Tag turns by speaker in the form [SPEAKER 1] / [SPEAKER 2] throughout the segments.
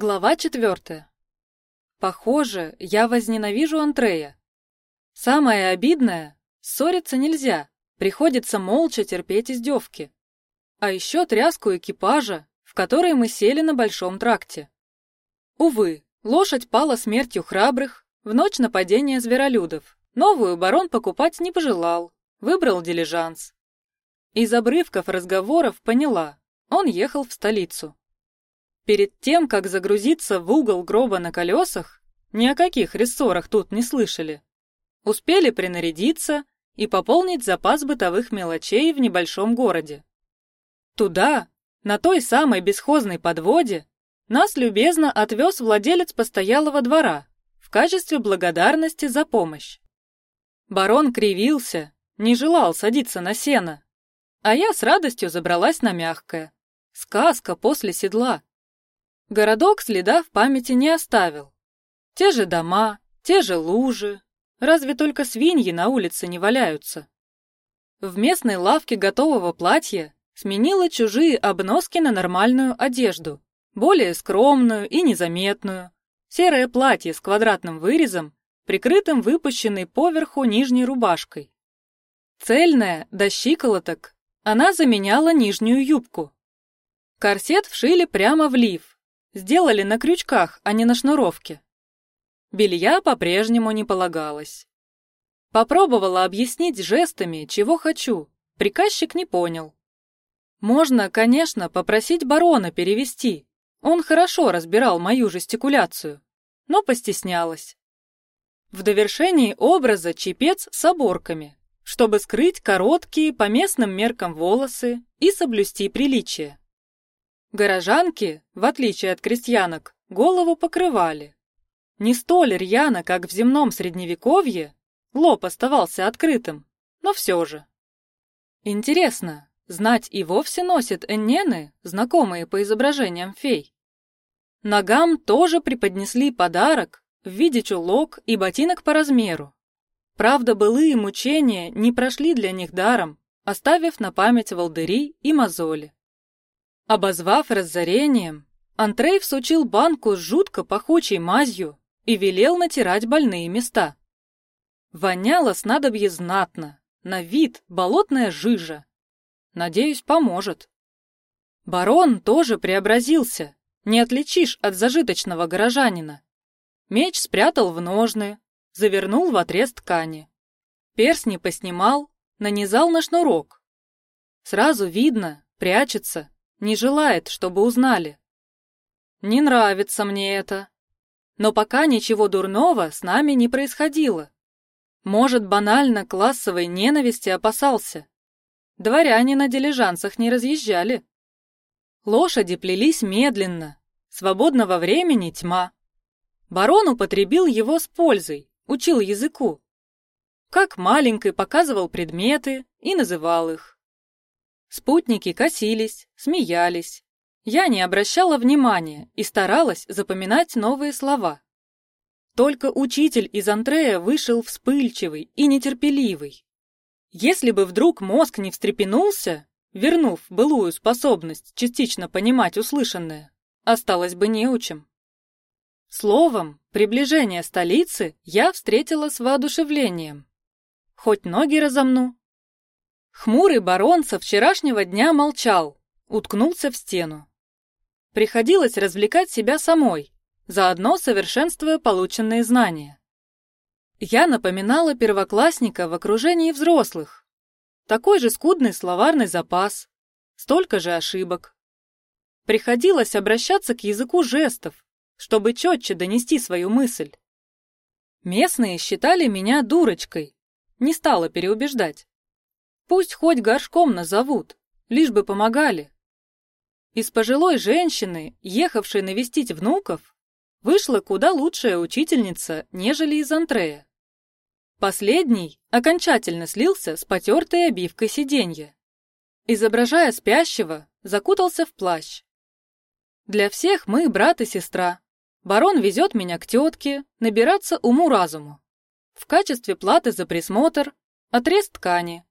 [SPEAKER 1] Глава четвертая. Похоже, я возненавижу Андрея. Самое обидное — ссориться нельзя, приходится молча терпеть издевки. А еще тряску экипажа, в который мы сели на большом тракте. Увы, лошадь пала смертью храбрых в ночь нападения зверолюдов. Новую барон покупать не пожелал, выбрал дилижанс. Из обрывков разговоров поняла, он ехал в столицу. Перед тем, как загрузиться в угол гроба на колесах, ни о каких рессорах тут не слышали. Успели принарядиться и пополнить запас бытовых мелочей в небольшом городе. Туда, на той самой бесхозной подводе, нас любезно отвез владелец постоялого двора в качестве благодарности за помощь. Барон кривился, не желал садиться на сено, а я с радостью забралась на мягкое. Сказка после седла. Городок следа в памяти не оставил. Те же дома, те же лужи, разве только свиньи на улице не валяются. В местной лавке готового платья сменила чужие обноски на нормальную одежду, более скромную и незаметную. Серое платье с квадратным вырезом, прикрытым выпущенной поверху нижней рубашкой. Цельная, до щиколоток, она заменяла нижнюю юбку. Корсет вшили прямо в лиф, Сделали на крючках, а не на шнуровке. Белья по-прежнему не полагалось. Попробовала объяснить жестами, чего хочу. Приказчик не понял. Можно, конечно, попросить барона перевести. Он хорошо разбирал мою жестикуляцию, но постеснялась. В довершении образа чепец с оборками, чтобы скрыть короткие по местным меркам волосы и соблюсти приличие. Горожанки, в отличие от крестьянок, голову покрывали. Не столь рьяно, как в земном средневековье, лоб оставался открытым, но все же. Интересно, знать и вовсе носят эннены, знакомые по изображениям фей. Ногам тоже преподнесли подарок в виде чулок и ботинок по размеру. Правда, былые мучения не прошли для них даром, оставив на память волдыри и мозоли. Обозвав разорением, Антрей всучил банку с жутко пахучей мазью и велел натирать больные места. Воняло снадобье знатно, на вид болотная жижа. Надеюсь, поможет. Барон тоже преобразился, не отличишь от зажиточного горожанина. Меч спрятал в ножны, завернул в отрез ткани. Перстни поснимал, нанизал на шнурок. Сразу видно, прячется, не желает, чтобы узнали. Не нравится мне это. Но пока ничего дурного с нами не происходило. Может, банально классовой ненависти опасался. Дворяне на дилижансах не разъезжали. Лошади плелись медленно, свободного времени тьма. Барон употребил его с пользой, учил языку. Как маленький показывал предметы и называл их. Спутники косились, смеялись. Я не обращала внимания и старалась запоминать новые слова. Только учитель из Андрея вышел вспыльчивый и нетерпеливый. Если бы вдруг мозг не встрепенулся, вернув былую способность частично понимать услышанное, осталось бы неучим. Словом, приближение столицы я встретила с воодушевлением. Хоть ноги разомну, Хмурый барон со вчерашнего дня молчал, уткнулся в стену. Приходилось развлекать себя самой, заодно совершенствуя полученные знания. Я напоминала первоклассника в окружении взрослых. Такой же скудный словарный запас, столько же ошибок. Приходилось обращаться к языку жестов, чтобы четче донести свою мысль. Местные считали меня дурочкой, не стала переубеждать. Пусть хоть горшком назовут, лишь бы помогали. Из пожилой женщины, ехавшей навестить внуков, вышла куда лучшая учительница, нежели из Антрея. Последний окончательно слился с потертой обивкой сиденья. Изображая спящего, закутался в плащ. Для всех мы брат и сестра. Барон везет меня к тетке, набираться уму-разуму. В качестве платы за присмотр – отрез ткани,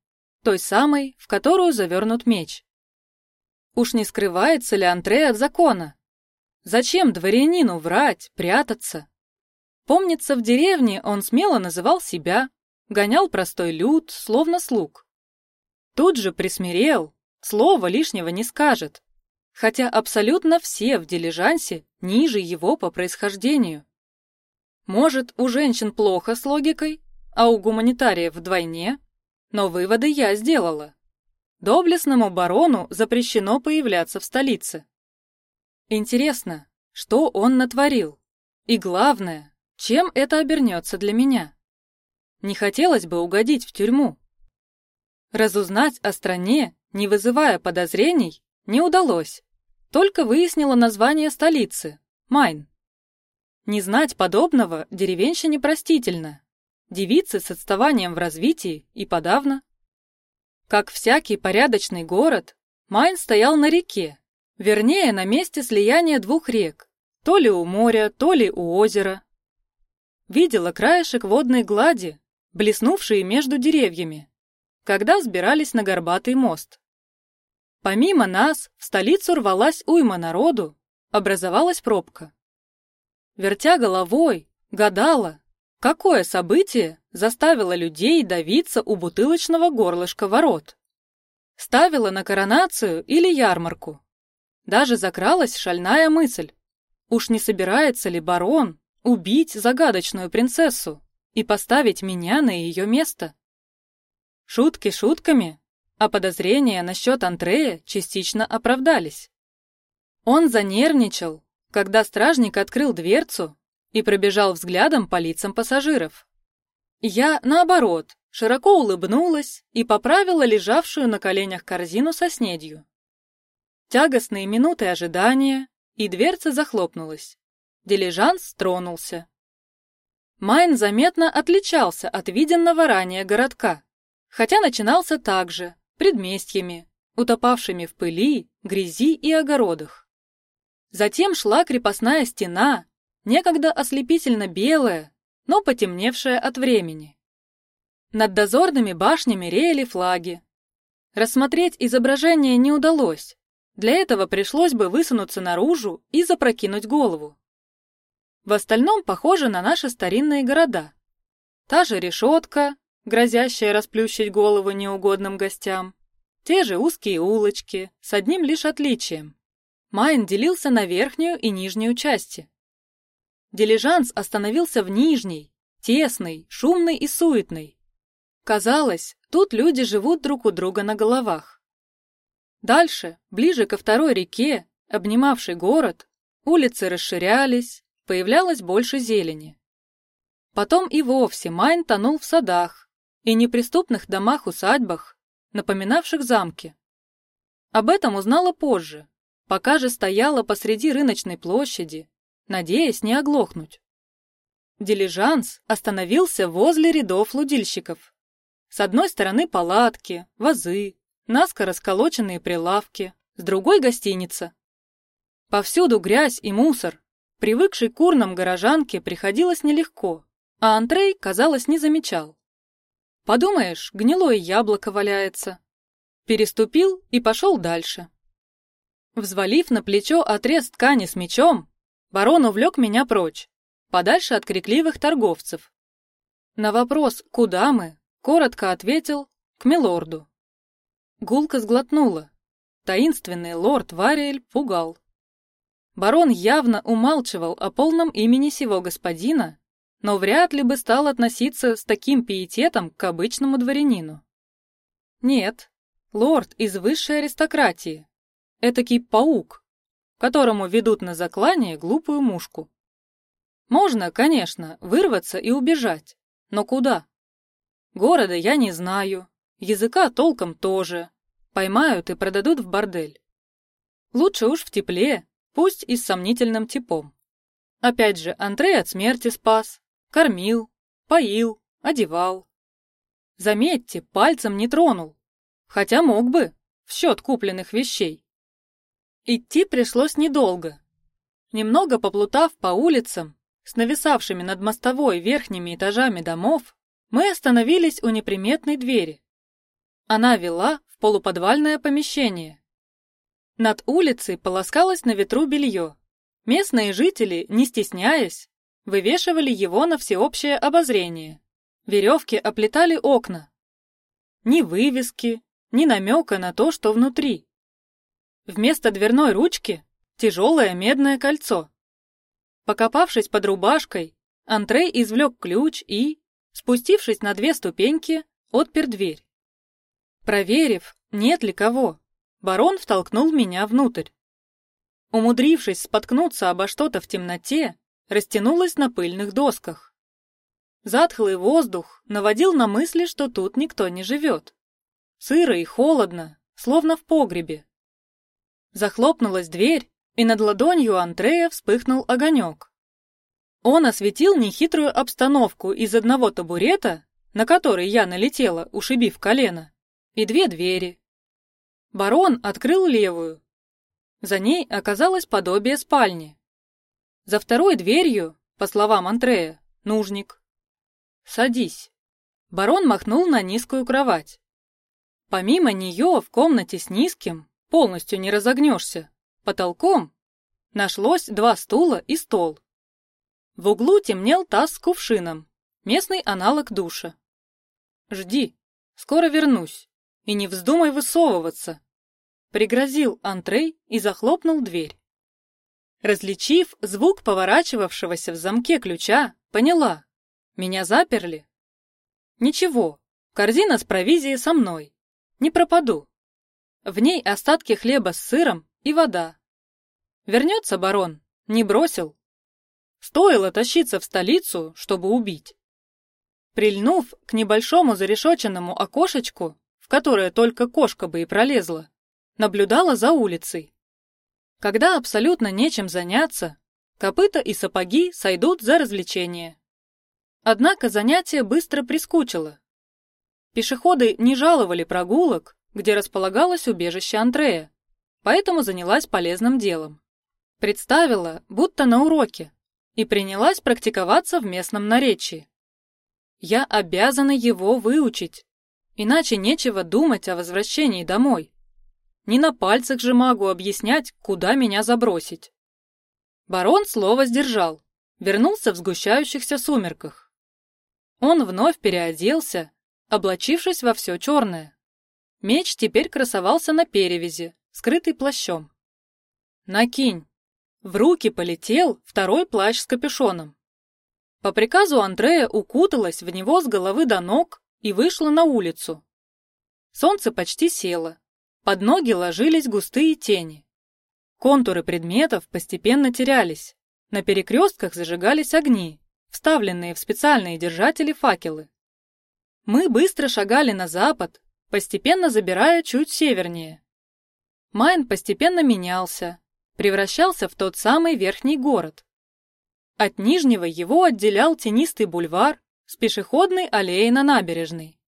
[SPEAKER 1] той самой, в которую завернут меч. Уж не скрывается ли Антре от закона? Зачем дворянину врать, прятаться? Помнится, в деревне он смело называл себя, гонял простой люд, словно слуг. Тут же присмирел, слова лишнего не скажет, хотя абсолютно все в дилижансе ниже его по происхождению. Может, у женщин плохо с логикой, а у гуманитариев вдвойне, но выводы я сделала. Доблестному барону запрещено появляться в столице. Интересно, что он натворил? И главное, чем это обернется для меня? Не хотелось бы угодить в тюрьму. Разузнать о стране, не вызывая подозрений, не удалось. Только выяснила название столицы – Майн. Не знать подобного деревенщине простительно. Девицы с отставанием в развитии и подавно. Как всякий порядочный город, Майн стоял на реке, Вернее, на месте слияния двух рек, то ли у моря, то ли у озера. Видела краешек водной глади, блеснувшие между деревьями, когда взбирались на горбатый мост. Помимо нас, в столицу рвалась уйма народу, образовалась пробка. Вертя головой, гадала, какое событие заставило людей давиться у бутылочного горлышка ворот. Ставила на коронацию или ярмарку. Даже закралась шальная мысль. Уж не собирается ли барон убить загадочную принцессу и поставить меня на ее место? Шутки шутками, а подозрения насчет Андрея частично оправдались. Он занервничал, когда стражник открыл дверцу и пробежал взглядом по лицам пассажиров. Я, наоборот, широко улыбнулась и поправила лежавшую на коленях корзину со снедью. Тягостные минуты ожидания, и дверца захлопнулась. Дилижанс тронулся. Майн заметно отличался от виденного ранее городка, хотя начинался также, предместьями, утопавшими в пыли, грязи и огородах. Затем шла крепостная стена, некогда ослепительно белая, но потемневшая от времени. Над дозорными башнями реяли флаги. Рассмотреть изображение не удалось, для этого пришлось бы высунуться наружу и запрокинуть голову. В остальном похоже на наши старинные города. Та же решетка, грозящая расплющить голову неугодным гостям. Те же узкие улочки, с одним лишь отличием. Майн делился на верхнюю и нижнюю части. Дилижанс остановился в нижней, тесной, шумной и суетной. Казалось, тут люди живут друг у друга на головах. Дальше, ближе ко второй реке, обнимавшей город, улицы расширялись, появлялось больше зелени. Потом и вовсе Майн тонул в садах и неприступных домах-усадьбах, напоминавших замки. Об этом узнала позже, пока же стояла посреди рыночной площади, надеясь не оглохнуть. Дилижанс остановился возле рядов лудильщиков. С одной стороны палатки, вазы, наскоро сколоченные прилавки, с другой гостиница. Повсюду грязь и мусор. Привыкшей к урнам горожанке приходилось нелегко, а Антрей, казалось, не замечал. Подумаешь, гнилое яблоко валяется. Переступил и пошел дальше. Взвалив на плечо отрез ткани с мечом, барон увлек меня прочь, подальше от крикливых торговцев. На вопрос «Куда мы?» коротко ответил «К милорду». Гулка сглотнула. Таинственный лорд Вариэль пугал. Барон явно умалчивал о полном имени сего господина, но вряд ли бы стал относиться с таким пиететом к обычному дворянину. Нет, лорд из высшей аристократии. Этакий паук, которому ведут на заклание глупую мушку. Можно, конечно, вырваться и убежать, но куда? Города я не знаю, Языка толком тоже. Поймают и продадут в бордель. Лучше уж в тепле, пусть и с сомнительным типом. Опять же, Андрей от смерти спас, кормил, поил, одевал. Заметьте, пальцем не тронул, хотя мог бы, в счет купленных вещей. Идти пришлось недолго. Немного поплутав по улицам, с нависавшими над мостовой верхними этажами домов, мы остановились у неприметной двери. Она вела в полуподвальное помещение. Над улицей полоскалось на ветру белье. Местные жители, не стесняясь, вывешивали его на всеобщее обозрение. Веревки оплетали окна. Ни вывески, ни намека на то, что внутри. Вместо дверной ручки тяжелое медное кольцо. Покопавшись под рубашкой, Антрей извлек ключ и, спустившись на две ступеньки, отпер дверь. Проверив, нет ли кого, барон втолкнул меня внутрь. Умудрившись споткнуться обо что-то в темноте, растянулась на пыльных досках. Затхлый воздух наводил на мысли, что тут никто не живет. Сыро и холодно, словно в погребе. Захлопнулась дверь, и над ладонью Андрея вспыхнул огонек. Он осветил нехитрую обстановку из одного табурета, на который я налетела, ушибив колено, и две двери. Барон открыл левую. За ней оказалось подобие спальни. За второй дверью, по словам Андрея, нужник. «Садись». Барон махнул на низкую кровать. Помимо нее в комнате с низким, полностью не разогнешься, потолком нашлось два стула и стол. В углу темнел таз с кувшином, местный аналог душа. «Жди, скоро вернусь, и не вздумай высовываться», пригрозил Антрей и захлопнул дверь. Различив звук поворачивавшегося в замке ключа, поняла. Меня заперли. Ничего, корзина с провизией со мной. Не пропаду. В ней остатки хлеба с сыром и вода. Вернется барон, не бросил. Стоило тащиться в столицу, чтобы убить. Прильнув к небольшому зарешоченному окошечку, в которое только кошка бы и пролезла, наблюдала за улицей. Когда абсолютно нечем заняться, копыта и сапоги сойдут за развлечение. Однако занятие быстро прискучило. Пешеходы не жаловали прогулок, где располагалось убежище Андрея, поэтому занялась полезным делом. Представила, будто на уроке, и принялась практиковаться в местном наречии. Я обязана его выучить, иначе нечего думать о возвращении домой. Не на пальцах же могу объяснять, куда меня забросить. Барон слово сдержал, вернулся в сгущающихся сумерках. Он вновь переоделся, облачившись во все черное. Меч теперь красовался на перевязи, скрытый плащом. «Накинь!» В руки полетел второй плащ с капюшоном. По приказу Андрея укуталась в него с головы до ног и вышла на улицу. Солнце почти село, под ноги ложились густые тени. Контуры предметов постепенно терялись. На перекрестках зажигались огни, вставленные в специальные держатели факелы. Мы быстро шагали на запад, постепенно забирая чуть севернее. Майн постепенно менялся, превращался в тот самый верхний город. От Нижнего его отделял тенистый бульвар с пешеходной аллеей на набережной.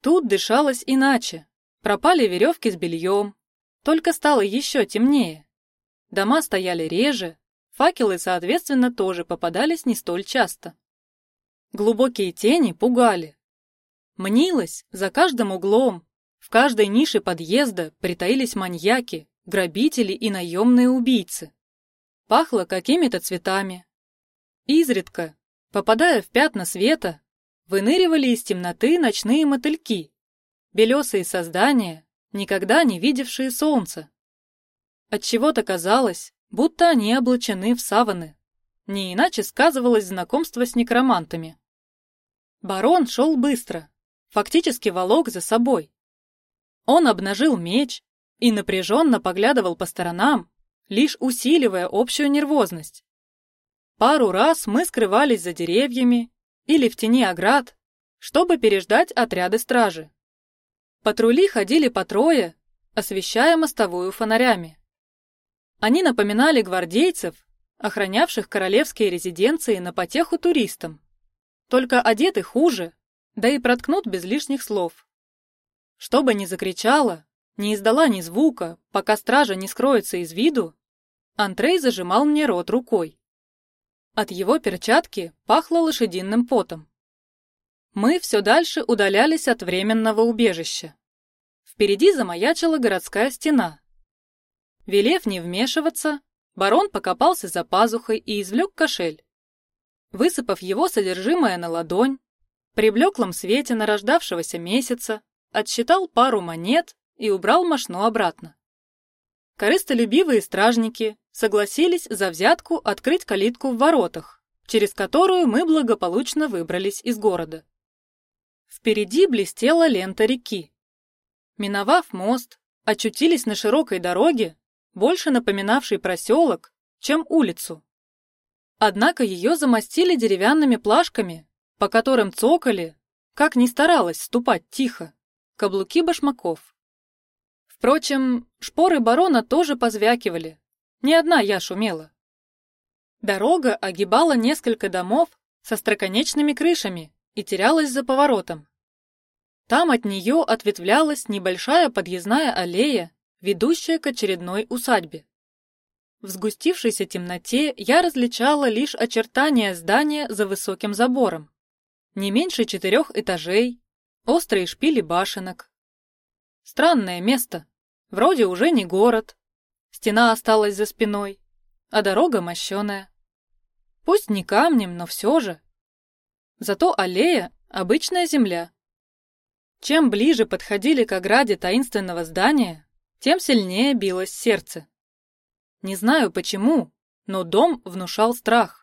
[SPEAKER 1] Тут дышалось иначе. Пропали веревки с бельем. Только стало еще темнее. Дома стояли реже, факелы, соответственно, тоже попадались не столь часто. Глубокие тени пугали. Мнилось, за каждым углом, в каждой нише подъезда притаились маньяки, грабители и наемные убийцы. Пахло какими-то цветами. Изредка, попадая в пятна света, выныривали из темноты ночные мотыльки, белесые создания, никогда не видевшие солнца. Отчего-то казалось, будто они облачены в саваны. Не иначе сказывалось знакомство с некромантами. Барон шел быстро, фактически волок за собой. Он обнажил меч и напряженно поглядывал по сторонам, лишь усиливая общую нервозность. Пару раз мы скрывались за деревьями или в тени оград, чтобы переждать отряды стражи. Патрули ходили по трое, освещая мостовую фонарями. Они напоминали гвардейцев, охранявших королевские резиденции на потеху туристам. Только одеты хуже, да и проткнут без лишних слов. Чтобы не закричала, не издала ни звука, пока стража не скроется из виду, Антрей зажимал мне рот рукой. От его перчатки пахло лошадиным потом. Мы все дальше удалялись от временного убежища. Впереди замаячила городская стена. Велев не вмешиваться, барон покопался за пазухой и извлек кошель. Высыпав его содержимое на ладонь, при блеклом свете нарождавшегося месяца отсчитал пару монет и убрал мошну обратно. Корыстолюбивые стражники согласились за взятку открыть калитку в воротах, через которую мы благополучно выбрались из города. Впереди блестела лента реки. Миновав мост, очутились на широкой дороге, больше напоминавшей проселок, чем улицу. Однако ее замостили деревянными плашками, по которым цокали, как ни старалась ступать тихо, каблуки башмаков. Впрочем, шпоры барона тоже позвякивали. Не одна я шумела. Дорога огибала несколько домов со строконечными крышами и терялась за поворотом. Там от нее ответвлялась небольшая подъездная аллея, ведущая к очередной усадьбе. В сгустившейся темноте я различала лишь очертания здания за высоким забором. Не меньше четырех этажей, острые шпили башенок. Странное место. Вроде уже не город. Стена осталась за спиной, а дорога мощеная. Пусть не камнем, но все же. Зато аллея — обычная земля. Чем ближе подходили к ограде таинственного здания, тем сильнее билось сердце. Не знаю почему, но дом внушал страх.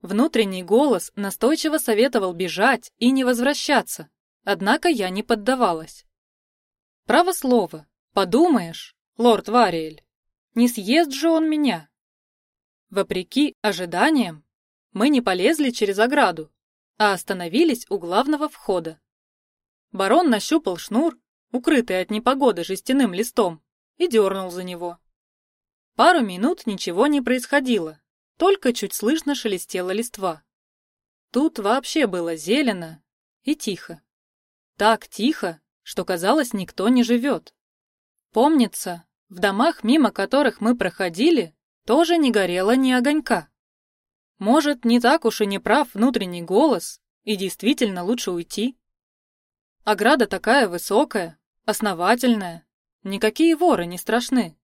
[SPEAKER 1] Внутренний голос настойчиво советовал бежать и не возвращаться, однако я не поддавалась. Право слово, подумаешь, лорд Вариэль, не съест же он меня. Вопреки ожиданиям, мы не полезли через ограду, а остановились у главного входа. Барон нащупал шнур, укрытый от непогоды жестяным листом, и дернул за него. Пару минут ничего не происходило, только чуть слышно шелестела листва. Тут вообще было зелено и тихо. Так тихо, что казалось, никто не живет. Помнится, в домах, мимо которых мы проходили, тоже не горело ни огонька. Может, не так уж и не прав внутренний голос, и действительно лучше уйти. Ограда такая высокая, основательная, никакие воры не страшны.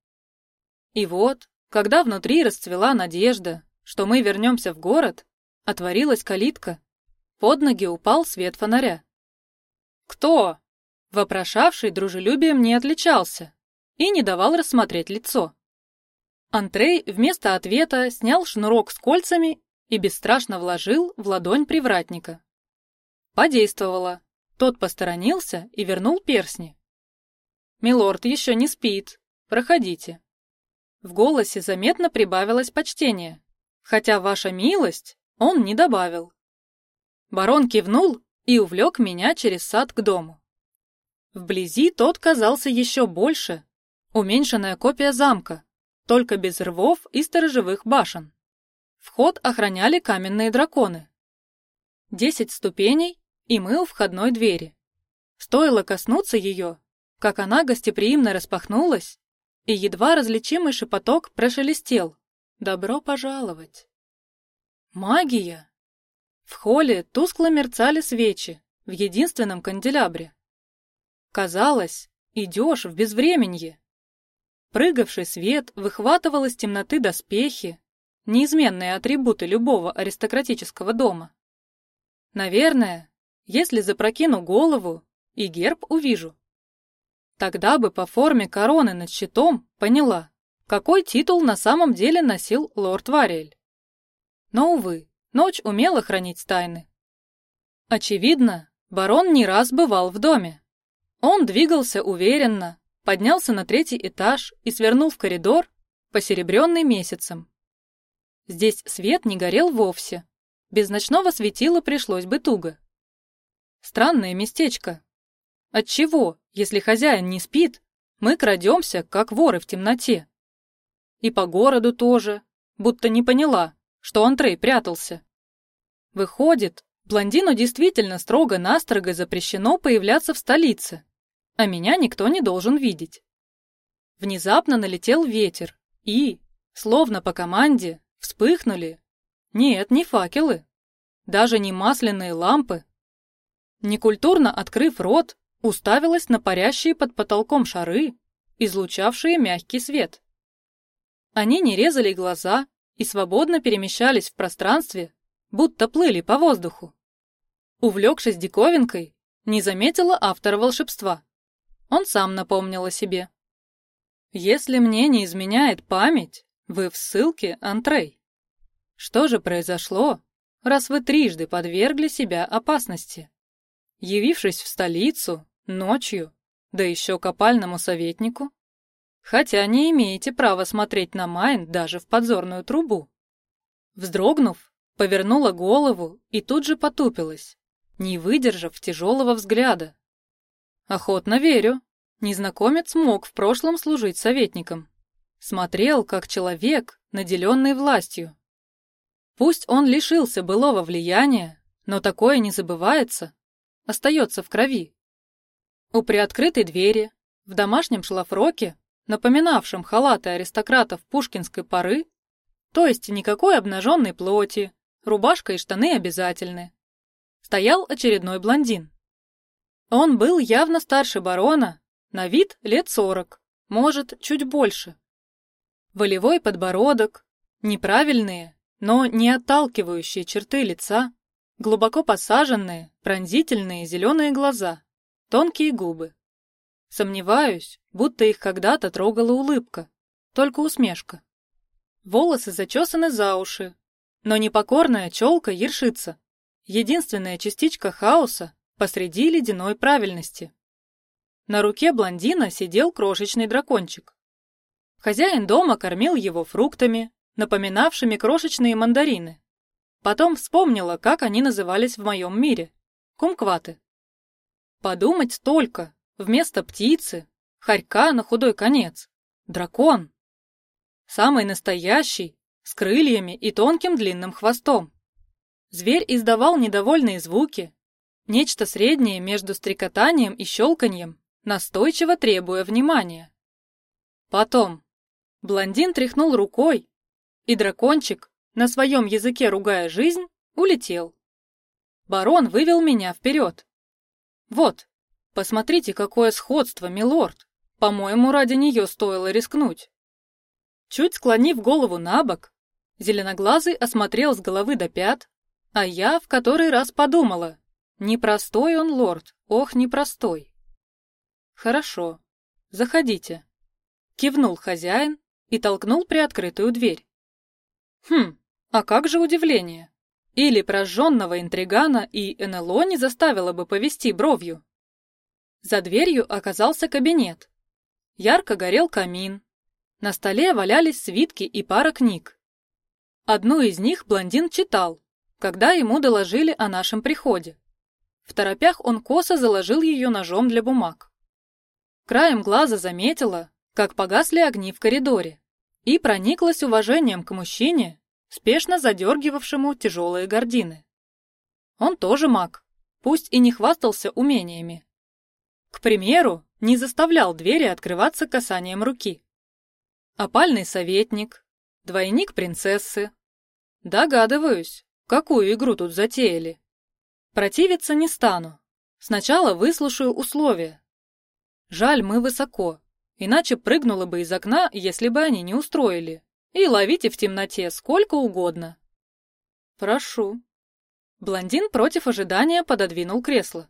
[SPEAKER 1] И вот, когда внутри расцвела надежда, что мы вернемся в город, отворилась калитка. Под ноги упал свет фонаря. «Кто?» Вопрошавший дружелюбием не отличался и не давал рассмотреть лицо. Антрей вместо ответа снял шнурок с кольцами и бесстрашно вложил в ладонь привратника. Подействовало. Тот посторонился и вернул персни. «Милорд еще не спит. Проходите». В голосе заметно прибавилось почтение, хотя ваша милость он не добавил. Барон кивнул и увлек меня через сад к дому. Вблизи тот казался еще больше, уменьшенная копия замка, только без рвов и сторожевых башен. Вход охраняли каменные драконы. Десять ступеней, и мы у входной двери. Стоило коснуться ее, как она гостеприимно распахнулась, и едва различимый шепоток прошелестел. «Добро пожаловать!» Магия! В холле тускло мерцали свечи в единственном канделябре. Казалось, идешь в безвременье. Прыгавший свет выхватывал из темноты доспехи, неизменные атрибуты любого аристократического дома. Наверное, если запрокину голову, и герб увижу. Тогда бы по форме короны над щитом поняла, какой титул на самом деле носил лорд Вариэль. Но, увы, ночь умела хранить тайны. Очевидно, барон не раз бывал в доме. Он двигался уверенно, поднялся на третий этаж и свернул в коридор, посеребренный месяцем. Здесь свет не горел вовсе. Без ночного светила пришлось бы туго. Странное местечко, Отчего, если хозяин не спит, мы крадемся, как воры в темноте? И по городу тоже, будто не поняла, что Андрей прятался. Выходит, блондину действительно строго-настрого запрещено появляться в столице, а меня никто не должен видеть. Внезапно налетел ветер, и, словно по команде, вспыхнули. Нет, не факелы, даже не масляные лампы. Некультурно открыв рот, уставилась на парящие под потолком шары, излучавшие мягкий свет. Они не резали глаза и свободно перемещались в пространстве, будто плыли по воздуху. Увлекшись диковинкой, не заметила автора волшебства. Он сам напомнил о себе. «Если мне не изменяет память, вы в ссылке, Антрей. Что же произошло, раз вы трижды подвергли себя опасности? Явившись в столицу, ночью, да еще к опальному советнику? Хотя не имеете права смотреть на Майн даже в подзорную трубу. Вздрогнув, повернула голову и тут же потупилась, не выдержав тяжелого взгляда. Охотно верю. Незнакомец мог в прошлом служить советником. Смотрел, как человек, наделенный властью. Пусть он лишился былого влияния, но такое не забывается, остается в крови. У приоткрытой двери, в домашнем шлафроке, напоминавшем халаты аристократов пушкинской поры, то есть никакой обнаженной плоти, рубашка и штаны обязательны, стоял очередной блондин. Он был явно старше барона, на вид лет сорок, может, чуть больше. Волевой подбородок, неправильные, но не отталкивающие черты лица, глубоко посаженные, пронзительные зеленые глаза, тонкие губы. Сомневаюсь, будто их когда-то трогала улыбка, только усмешка. Волосы зачесаны за уши, но непокорная челка ершится. Единственная частичка хаоса посреди ледяной правильности. На руке блондина сидел крошечный дракончик. Хозяин дома кормил его фруктами, напоминавшими крошечные мандарины. Потом вспомнила, как они назывались в моем мире. Кумкваты. Подумать только, вместо птицы, хорька на худой конец. Дракон. Самый настоящий, с крыльями и тонким длинным хвостом. Зверь издавал недовольные звуки, нечто среднее между стрекотанием и щелканьем, настойчиво требуя внимания. Потом блондин тряхнул рукой, и дракончик, на своем языке ругая жизнь, улетел. Барон вывел меня вперед. Вот, посмотрите, какое сходство, милорд. По-моему, ради нее стоило рискнуть. Чуть склонив голову на бок, зеленоглазый осмотрел с головы до пят, а я в который раз подумала, непростой он лорд, ох, непростой. Хорошо, заходите. Кивнул хозяин и толкнул приоткрытую дверь. Хм, а как же удивление? Или прожженного интригана и НЛО не заставило бы повести бровью? За дверью оказался кабинет. Ярко горел камин, на столе валялись свитки и пара книг. Одну из них блондин читал, когда ему доложили о нашем приходе. В торопях он косо заложил ее ножом для бумаг. Краем глаза заметила, как погасли огни в коридоре, и прониклась уважением к мужчине, спешно задергивавшему тяжелые гардины. Он тоже маг, пусть и не хвастался умениями. К примеру, не заставлял двери открываться касанием руки. Опальный советник, двойник принцессы. Догадываюсь, какую игру тут затеяли. Противиться не стану. Сначала выслушаю условия. Жаль, мы высоко, иначе прыгнула бы из окна, если бы они не устроили. И ловите в темноте сколько угодно. Прошу. Блондин против ожидания пододвинул кресло.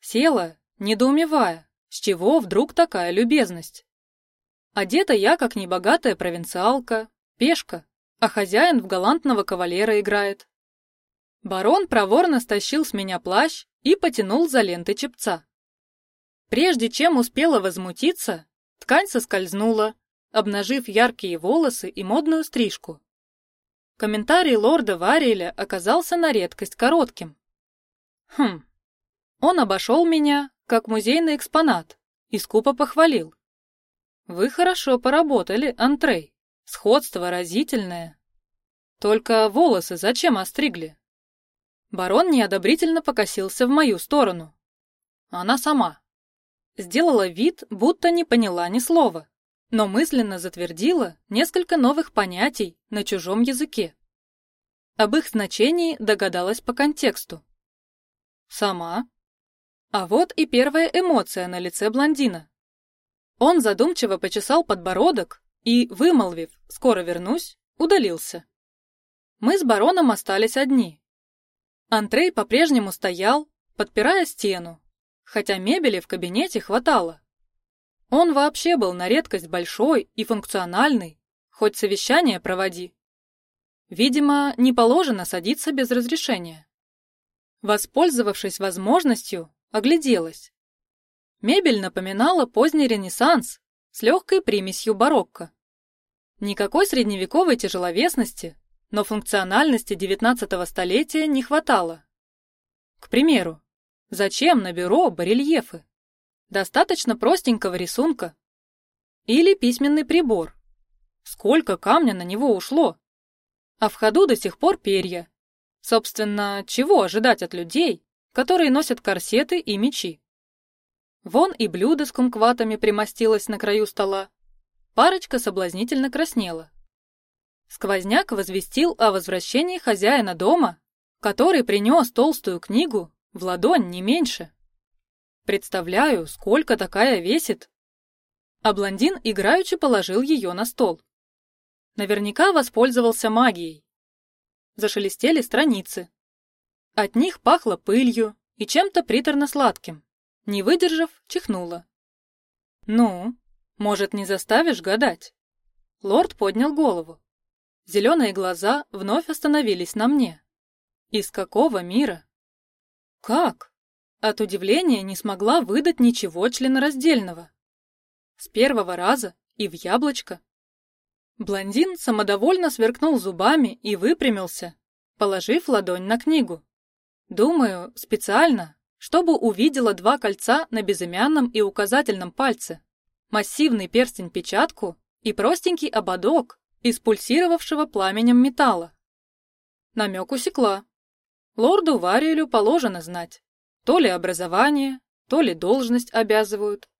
[SPEAKER 1] Села, недоумевая, с чего вдруг такая любезность. Одета я, как небогатая провинциалка, пешка, а хозяин в галантного кавалера играет. Барон проворно стащил с меня плащ и потянул за ленты чепца. Прежде чем успела возмутиться, ткань соскользнула, обнажив яркие волосы и модную стрижку. Комментарий лорда Вариэля оказался на редкость коротким. Хм. Он обошел меня, как музейный экспонат, и скупо похвалил. Вы хорошо поработали, Антрей. Сходство разительное. Только волосы зачем остригли? Барон неодобрительно покосился в мою сторону. Она сама. Сделала вид, будто не поняла ни слова, но мысленно затвердила несколько новых понятий на чужом языке. Об их значении догадалась по контексту. Сама. А вот и первая эмоция на лице блондина. Он задумчиво почесал подбородок и, вымолвив «скоро вернусь», удалился. Мы с бароном остались одни. Антрей по-прежнему стоял, подпирая стену, хотя мебели в кабинете хватало. Он вообще был на редкость большой и функциональный, хоть совещание проводи. Видимо, не положено садиться без разрешения. Воспользовавшись возможностью, огляделась. Мебель напоминала поздний Ренессанс с легкой примесью барокко. Никакой средневековой тяжеловесности, но функциональности XIX столетия не хватало. К примеру, зачем на бюро барельефы? Достаточно простенького рисунка. Или письменный прибор. Сколько камня на него ушло? А в ходу до сих пор перья. Собственно, чего ожидать от людей, которые носят корсеты и мечи? Вон и блюдо с кумкватами примостилось на краю стола. Парочка соблазнительно краснела. Сквозняк возвестил о возвращении хозяина дома, который принес толстую книгу в ладонь не меньше. Представляю, сколько такая весит. А блондин играючи положил ее на стол. Наверняка воспользовался магией. Зашелестели страницы. От них пахло пылью и чем-то приторно-сладким. Не выдержав, чихнула. «Ну, может, не заставишь гадать?» Лорд поднял голову. Зеленые глаза вновь остановились на мне. «Из какого мира?» «Как?» От удивления не смогла выдать ничего членораздельного. С первого раза и в яблочко. Блондин самодовольно сверкнул зубами и выпрямился, положив ладонь на книгу. Думаю, специально, чтобы увидела два кольца на безымянном и указательном пальце, массивный перстень-печатку и простенький ободок из пульсировавшего пламенем металла. Намек усекла. Лорду Вариэлю положено знать. То ли образование, то ли должность обязывают.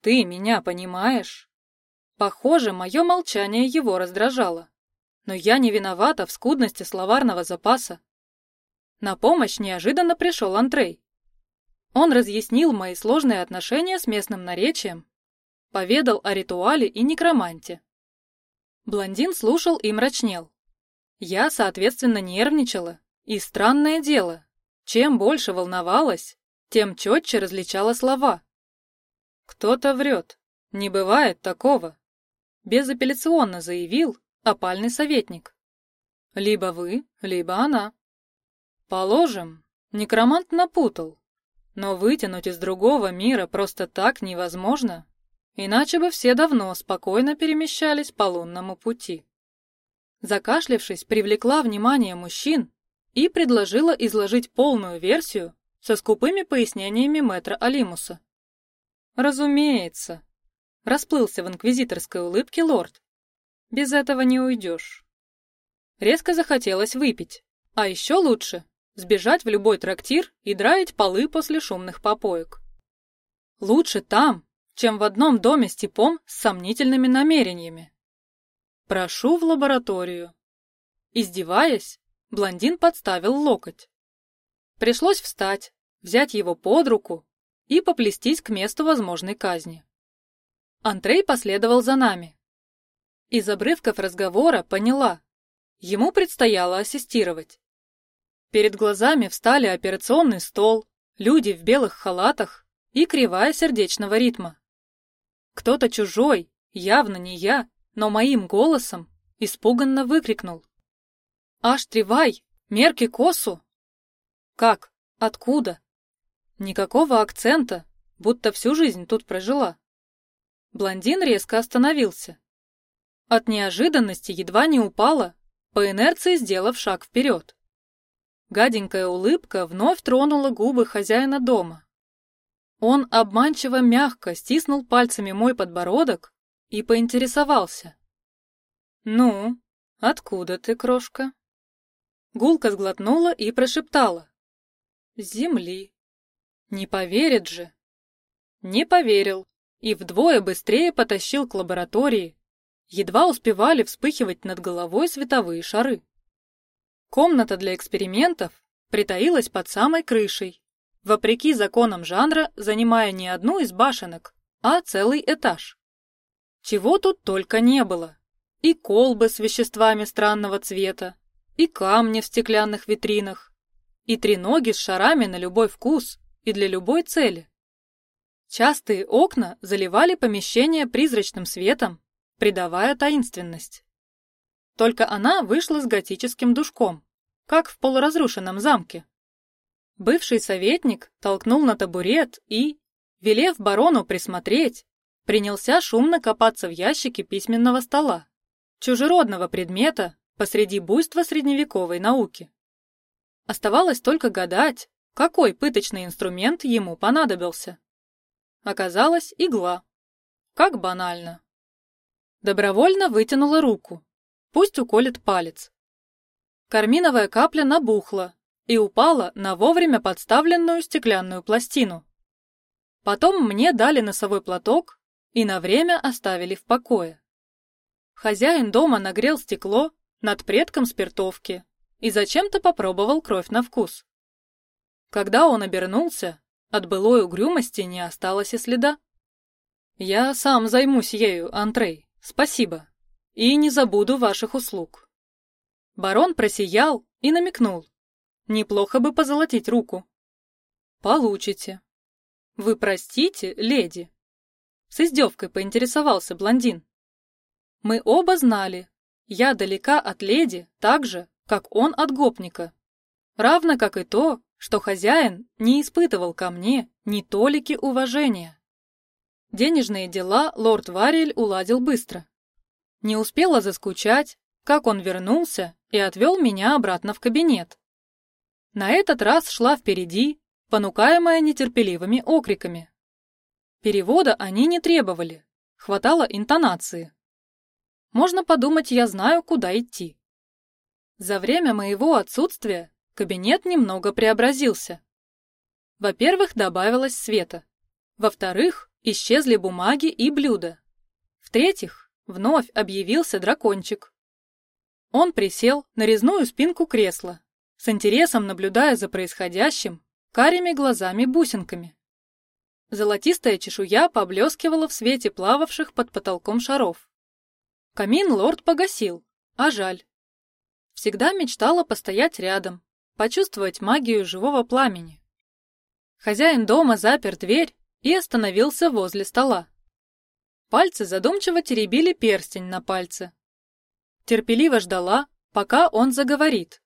[SPEAKER 1] Ты меня понимаешь? Похоже, мое молчание его раздражало. Но я не виновата в скудности словарного запаса. На помощь неожиданно пришел Антрей. Он разъяснил мои сложные отношения с местным наречием, поведал о ритуале и некроманте. Блондин слушал и мрачнел. Я, соответственно, нервничала, и странное дело, чем больше волновалась, тем четче различала слова. «Кто-то врет. Не бывает такого», — безапелляционно заявил опальный советник. «Либо вы, либо она». Положим, некромант напутал. Но вытянуть из другого мира просто так невозможно, иначе бы все давно спокойно перемещались по лунному пути. Закашлившись, привлекла внимание мужчин и предложила изложить полную версию со скупыми пояснениями мэтра Алимуса. «Разумеется», — расплылся в инквизиторской улыбке лорд. «Без этого не уйдешь». Резко захотелось выпить, а еще лучше сбежать в любой трактир и драить полы после шумных попоек. Лучше там, чем в одном доме с типом с сомнительными намерениями. Прошу в лабораторию. Издеваясь, блондин подставил локоть. Пришлось встать, взять его под руку и поплестись к месту возможной казни. Антрей последовал за нами. Из обрывков разговора поняла, ему предстояло ассистировать. Перед глазами встали операционный стол, люди в белых халатах и кривая сердечного ритма. Кто-то чужой, явно не я, но моим голосом испуганно выкрикнул. «Аш, Тривай! Мерки косу!» «Как? Откуда?» Никакого акцента, будто всю жизнь тут прожила. Блондин резко остановился. От неожиданности едва не упала, по инерции сделав шаг вперед. Гаденькая улыбка вновь тронула губы хозяина дома. Он обманчиво мягко стиснул пальцами мой подбородок и поинтересовался. «Ну, откуда ты, крошка?» Гулка сглотнула и прошептала. «Земли». «Не поверит же». Не поверил и вдвое быстрее потащил к лаборатории. Едва успевали вспыхивать над головой световые шары. Комната для экспериментов притаилась под самой крышей, вопреки законам жанра, занимая не одну из башенок, а целый этаж. Чего тут только не было. И колбы с веществами странного цвета, и камни в стеклянных витринах, и треноги с шарами на любой вкус и для любой цели. Частые окна заливали помещение призрачным светом, придавая таинственность. Только она вышла с готическим душком, как в полуразрушенном замке. Бывший советник толкнул на табурет и, велев барону присмотреть, принялся шумно копаться в ящике письменного стола, чужеродного предмета посреди буйства средневековой науки. Оставалось только гадать, какой пыточный инструмент ему понадобился. Оказалась игла. Как банально. Добровольно вытянула руку. Пусть уколет палец. Карминовая капля набухла и упала на вовремя подставленную стеклянную пластину. Потом мне дали носовой платок и на время оставили в покое. Хозяин дома нагрел стекло над предком спиртовки и зачем-то попробовал кровь на вкус. Когда он обернулся, от былой угрюмости не осталось и следа. «Я сам займусь ею, Антрей», Спасибо. И не забуду ваших услуг. Барон просиял и намекнул. Неплохо бы позолотить руку. Получите. Вы простите, леди. С издевкой поинтересовался блондин. Мы оба знали, я далека от леди так же, как он от гопника. Равно как и то, что хозяин не испытывал ко мне ни толики уважения. Денежные дела лорд Вариэль уладил быстро. Не успела заскучать, как он вернулся и отвел меня обратно в кабинет. На этот раз шла впереди, понукаемая нетерпеливыми окриками. Перевода они не требовали, хватало интонации. Можно подумать, я знаю, куда идти. За время моего отсутствия кабинет немного преобразился. Во-первых, добавилось света. Во-вторых, Исчезли бумаги и блюда. В-третьих, вновь объявился дракончик. Он присел на резную спинку кресла, с интересом наблюдая за происходящим карими глазами-бусинками. Золотистая чешуя поблескивала в свете плававших под потолком шаров. Камин лорд погасил, а жаль. Всегда мечтала постоять рядом, почувствовать магию живого пламени. Хозяин дома запер дверь и остановился возле стола. Пальцы задумчиво теребили перстень на пальце. Терпеливо ждала, пока он заговорит.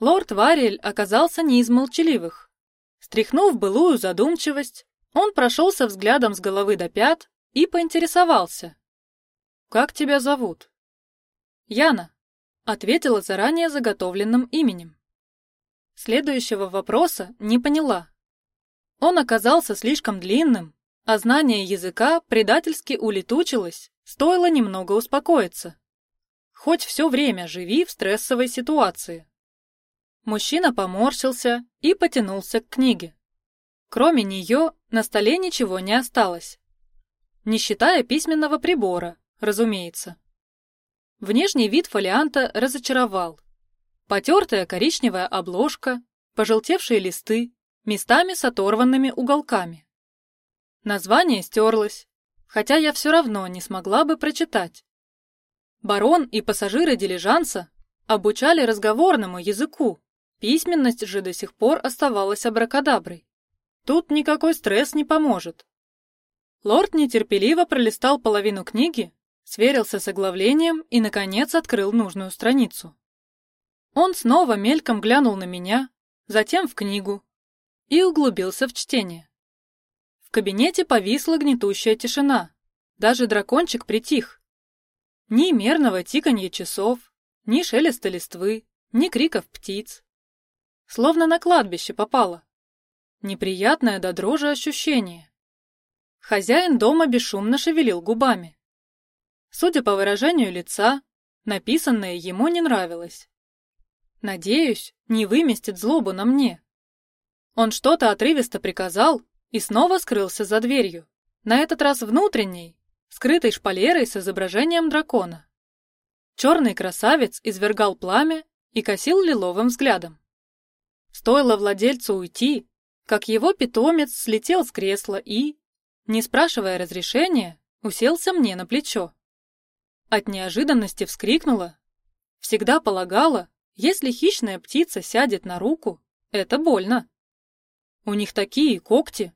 [SPEAKER 1] Лорд Вариэль оказался не из молчаливых. Стряхнув былую задумчивость, он прошелся взглядом с головы до пят и поинтересовался. «Как тебя зовут?» «Яна», — ответила заранее заготовленным именем. Следующего вопроса не поняла. Он оказался слишком длинным, а знание языка предательски улетучилось, стоило немного успокоиться. Хоть все время живи в стрессовой ситуации. Мужчина поморщился и потянулся к книге. Кроме нее на столе ничего не осталось. Не считая письменного прибора, разумеется. Внешний вид фолианта разочаровал. Потертая коричневая обложка, пожелтевшие листы, местами с оторванными уголками. Название стерлось, хотя я все равно не смогла бы прочитать. Барон и пассажиры дилижанса обучали разговорному языку, письменность же до сих пор оставалась абракадаброй. Тут никакой стресс не поможет. Лорд нетерпеливо пролистал половину книги, сверился с оглавлением и, наконец, открыл нужную страницу. Он снова мельком глянул на меня, затем в книгу, и углубился в чтение. В кабинете повисла гнетущая тишина. Даже дракончик притих. Ни мерного тиканья часов, ни шелеста листвы, ни криков птиц. Словно на кладбище попало. Неприятное до дрожи ощущение. Хозяин дома бесшумно шевелил губами. Судя по выражению лица, написанное ему не нравилось. Надеюсь, не выместит злобу на мне. Он что-то отрывисто приказал и снова скрылся за дверью. На этот раз внутренней, скрытой шпалерой с изображением дракона. Черный красавец извергал пламя и косил лиловым взглядом. Стоило владельцу уйти, как его питомец слетел с кресла и, не спрашивая разрешения, уселся мне на плечо. От неожиданности вскрикнула. Всегда полагала, если хищная птица сядет на руку, это больно. У них такие когти.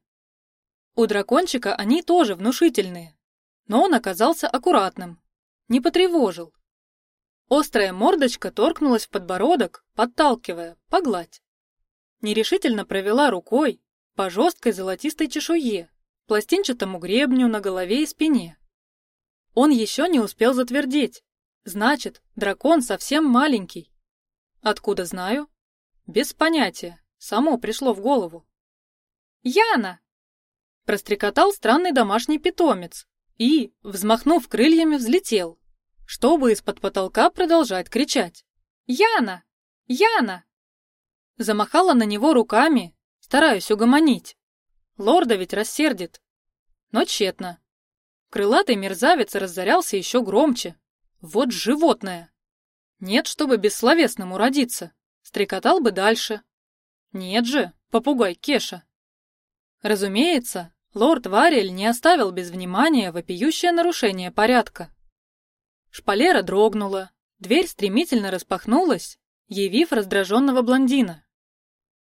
[SPEAKER 1] У дракончика они тоже внушительные, но он оказался аккуратным, не потревожил. Острая мордочка торкнулась в подбородок, подталкивая, погладь. Нерешительно провела рукой по жесткой золотистой чешуе, пластинчатому гребню на голове и спине. Он еще не успел затвердеть. Значит, дракон совсем маленький. Откуда знаю? Без понятия. Само пришло в голову. «Яна!» Прострекотал странный домашний питомец и, взмахнув крыльями, взлетел, чтобы из-под потолка продолжать кричать. «Яна! Яна!» Замахала на него руками, стараюсь угомонить. Лорда ведь рассердит. Но тщетно. Крылатый мерзавец разорялся еще громче. Вот животное! Нет, чтобы бессловесному родиться. Стрекотал бы дальше. Нет же, попугай Кеша. Разумеется, лорд Варель не оставил без внимания вопиющее нарушение порядка. Шпалера дрогнула, дверь стремительно распахнулась, явив раздраженного блондина.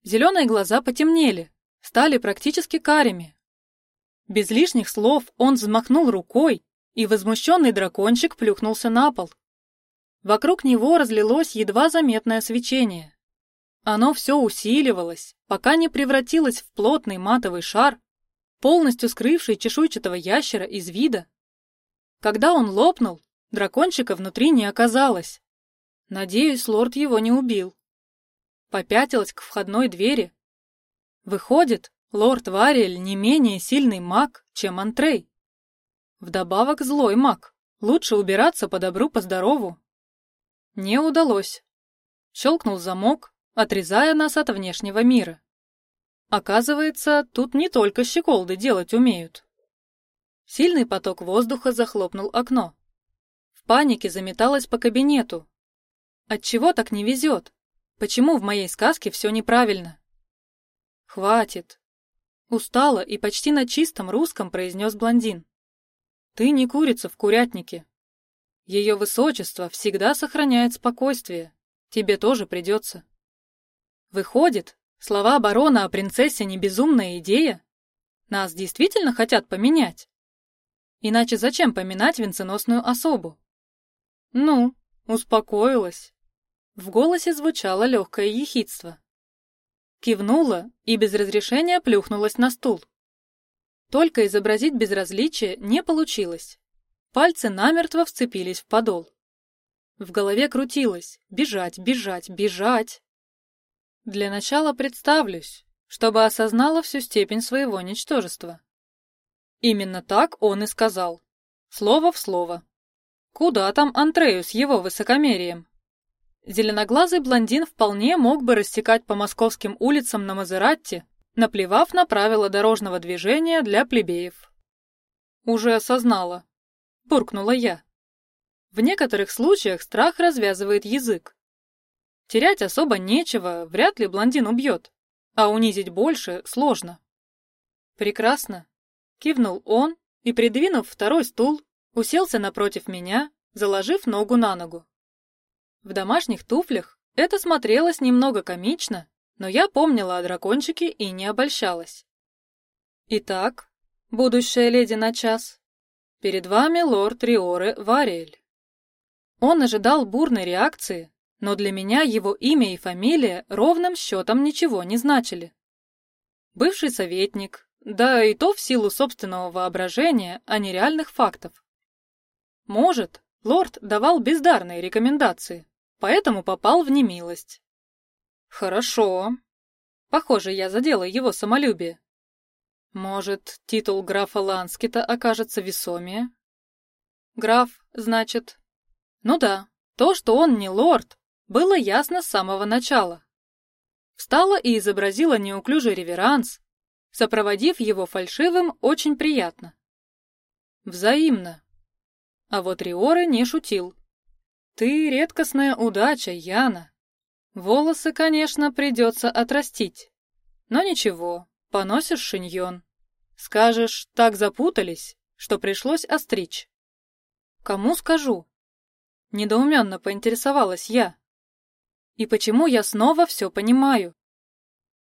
[SPEAKER 1] Зеленые глаза потемнели, стали практически карими. Без лишних слов он взмахнул рукой, и возмущенный дракончик плюхнулся на пол. Вокруг него разлилось едва заметное свечение. Оно все усиливалось, пока не превратилось в плотный матовый шар, полностью скрывший чешуйчатого ящера из вида. Когда он лопнул, дракончика внутри не оказалось. Надеюсь, лорд его не убил. Попятилась к входной двери. Выходит, лорд Вариэль не менее сильный маг, чем Антрей. Вдобавок злой маг. Лучше убираться по добру, по здорову. Не удалось. Щелкнул замок, отрезая нас от внешнего мира. Оказывается, тут не только щеколды делать умеют. Сильный поток воздуха захлопнул окно. В панике заметалась по кабинету. Отчего так не везет? Почему в моей сказке все неправильно? Хватит. Устала и почти на чистом русском произнес блондин. Ты не курица в курятнике. Ее высочество всегда сохраняет спокойствие. Тебе тоже придется. Выходит, слова барона о принцессе не безумная идея? Нас действительно хотят поменять? Иначе зачем поминать венценосную особу? Ну, успокоилась. В голосе звучало легкое ехидство. Кивнула и без разрешения плюхнулась на стул. Только изобразить безразличие не получилось. Пальцы намертво вцепились в подол. В голове крутилось «бежать, бежать, бежать». Для начала представлюсь, чтобы осознала всю степень своего ничтожества. Именно так он и сказал. Слово в слово. Куда там Антрею с его высокомерием? Зеленоглазый блондин вполне мог бы растекать по московским улицам на Мазератте, наплевав на правила дорожного движения для плебеев. «Уже осознала», — буркнула я. В некоторых случаях страх развязывает язык. Терять особо нечего, вряд ли блондин убьет, а унизить больше сложно. Прекрасно. Кивнул он и, придвинув второй стул, уселся напротив меня, заложив ногу на ногу. В домашних туфлях это смотрелось немного комично, но я помнила о дракончике и не обольщалась. Итак, будущая леди на час, перед вами лорд Риоре Вариэль. Он ожидал бурной реакции, но для меня его имя и фамилия ровным счетом ничего не значили. Бывший советник, да и то в силу собственного воображения, а не реальных фактов. Может, лорд давал бездарные рекомендации, поэтому попал в немилость. Хорошо. Похоже, я задела его самолюбие. Может, титул графа Ланскита окажется весомее? Граф, значит... Ну да, то, что он не лорд, было ясно с самого начала. Встала и изобразила неуклюжий реверанс, сопроводив его фальшивым «очень приятно». Взаимно. А вот Риоры не шутил. «Ты редкостная удача, Яна. Волосы, конечно, придется отрастить. Но ничего, поносишь шиньон. Скажешь, так запутались, что пришлось остричь. Кому скажу? Недоуменно поинтересовалась я. И почему я снова все понимаю?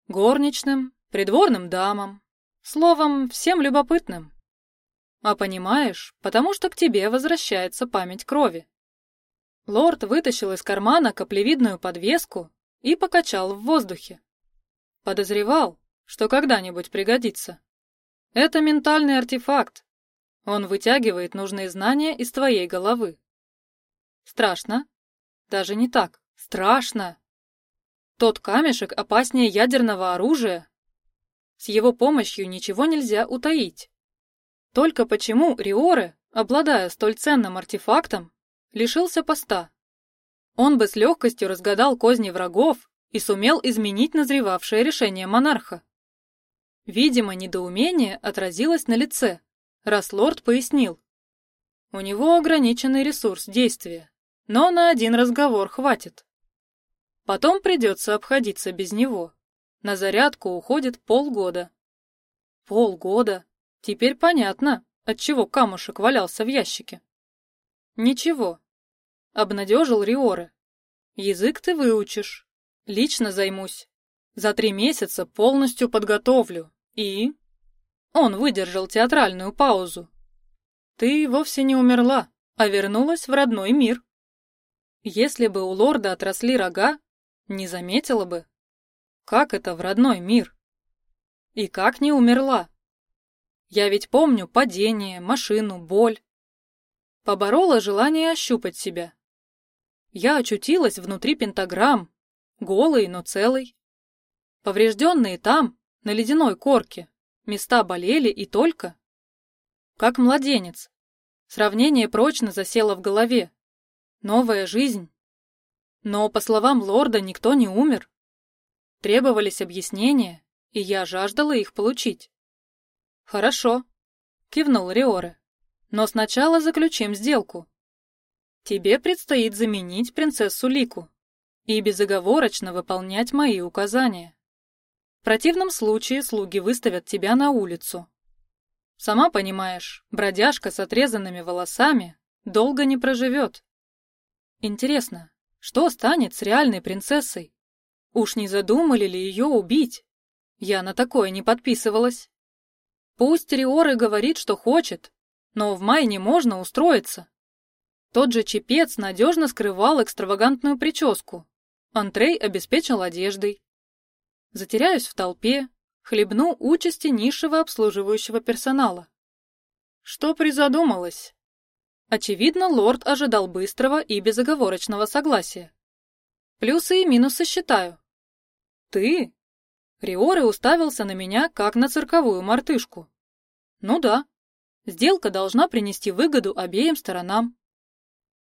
[SPEAKER 1] Горничным, придворным дамам, словом, всем любопытным. А понимаешь, потому что к тебе возвращается память крови. Лорд вытащил из кармана каплевидную подвеску и покачал в воздухе. Подозревал, что когда-нибудь пригодится. Это ментальный артефакт. Он вытягивает нужные знания из твоей головы. Страшно? Даже не так. Страшно. Тот камешек опаснее ядерного оружия. С его помощью ничего нельзя утаить. Только почему Риоре, обладая столь ценным артефактом, лишился поста? Он бы с легкостью разгадал козни врагов и сумел изменить назревавшее решение монарха. Видимо, недоумение отразилось на лице, раз лорд пояснил. У него ограниченный ресурс действия, но на один разговор хватит. Потом придется обходиться без него. На зарядку уходит полгода. Полгода. Теперь понятно, отчего камушек валялся в ящике. Ничего. Обнадежил Риоры. Язык ты выучишь. Лично займусь. За три месяца полностью подготовлю. И... Он выдержал театральную паузу. Ты вовсе не умерла, а вернулась в родной мир. Если бы у лорда отросли рога, не заметила бы. Как это в родной мир? И как не умерла? Я ведь помню падение, машину, боль. Поборола желание ощупать себя. Я очутилась внутри пентаграмм, голый, но целый. Поврежденные там, на ледяной корке, места болели и только. Как младенец. Сравнение прочно засело в голове. Новая жизнь. Но, по словам лорда, никто не умер. Требовались объяснения, и я жаждала их получить. «Хорошо», — кивнул Риоре. «Но сначала заключим сделку. Тебе предстоит заменить принцессу Лику и безоговорочно выполнять мои указания. В противном случае слуги выставят тебя на улицу. Сама понимаешь, бродяжка с отрезанными волосами долго не проживет. Интересно, что станет с реальной принцессой? Уж не задумали ли ее убить? Я на такое не подписывалась. Пусть Риоры говорит, что хочет, но в Майне можно устроиться. Тот же чепец надежно скрывал экстравагантную прическу. Антрей обеспечил одеждой. Затеряюсь в толпе, хлебну участи низшего обслуживающего персонала. Что призадумалось? Очевидно, лорд ожидал быстрого и безоговорочного согласия. Плюсы и минусы считаю. Ты? Риоры уставился на меня, как на цирковую мартышку. Ну да, сделка должна принести выгоду обеим сторонам.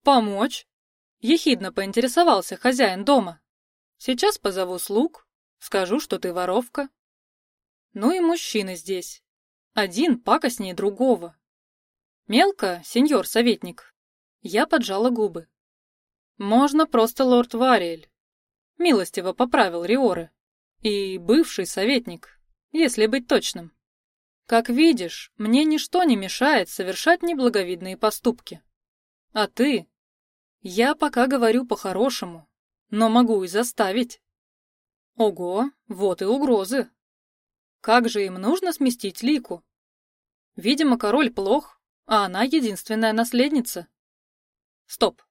[SPEAKER 1] Помочь? Ехидно поинтересовался хозяин дома. Сейчас позову слуг, скажу, что ты воровка. Ну и мужчины здесь. Один пакостнее другого. Мелко, сеньор советник. Я поджала губы. Можно просто лорд Вариэль. Милостиво поправил Риоры. И бывший советник, если быть точным. Как видишь, мне ничто не мешает совершать неблаговидные поступки. А ты? Я пока говорю по-хорошему, но могу и заставить. Ого, вот и угрозы. Как же им нужно сместить Лику? Видимо, король плох, а она единственная наследница. Стоп,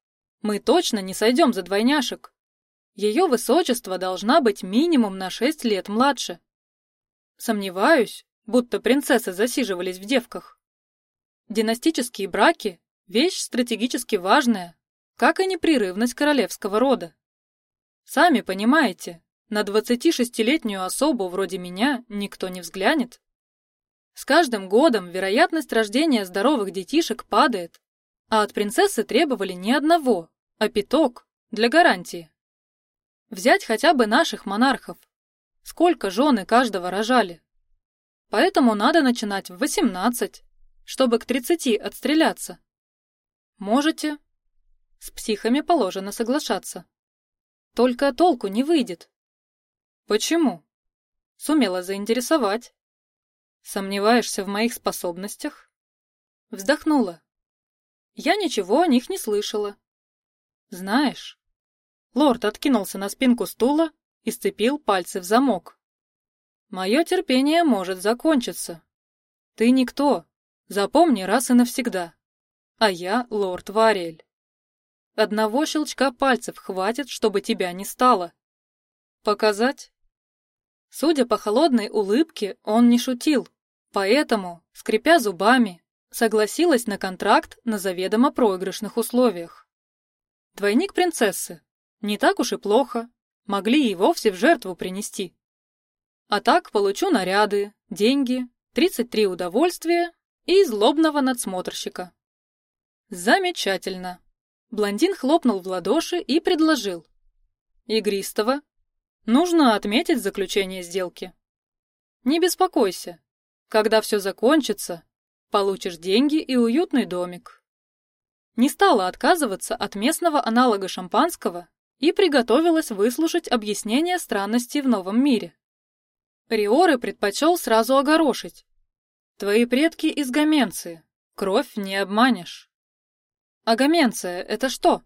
[SPEAKER 1] мы точно не сойдем за двойняшек. Ее высочество должна быть минимум на шесть лет младше. Сомневаюсь, будто принцессы засиживались в девках. Династические браки – вещь стратегически важная, как и непрерывность королевского рода. Сами понимаете, на 26-летнюю особу вроде меня никто не взглянет. С каждым годом вероятность рождения здоровых детишек падает, а от принцессы требовали не одного, а пяток, для гарантии. Взять хотя бы наших монархов. Сколько жены каждого рожали? Поэтому надо начинать в 18, чтобы к 30 отстреляться. Можете. С психами положено соглашаться. Только толку не выйдет. Почему? Сумела заинтересовать. Сомневаешься в моих способностях? Вздохнула. Я ничего о них не слышала. Знаешь, лорд откинулся на спинку стула и сцепил пальцы в замок. Мое терпение может закончиться. Ты никто, запомни раз и навсегда. А я лорд Вариэль. Одного щелчка пальцев хватит, чтобы тебя не стало. Показать? Судя по холодной улыбке, он не шутил, поэтому, скрипя зубами, согласилась на контракт на заведомо проигрышных условиях. Двойник принцессы. Не так уж и плохо. Могли и вовсе в жертву принести. А так получу наряды, деньги, 33 удовольствия и злобного надсмотрщика. Замечательно. Блондин хлопнул в ладоши и предложил. Игристого. Нужно отметить заключение сделки. Не беспокойся. Когда все закончится, получишь деньги и уютный домик. Не стала отказываться от местного аналога шампанского и приготовилась выслушать объяснение странностей в новом мире. Риоры предпочел сразу огорошить. Твои предки из Гаменции. Кровь не обманешь. А Гаменция — это что?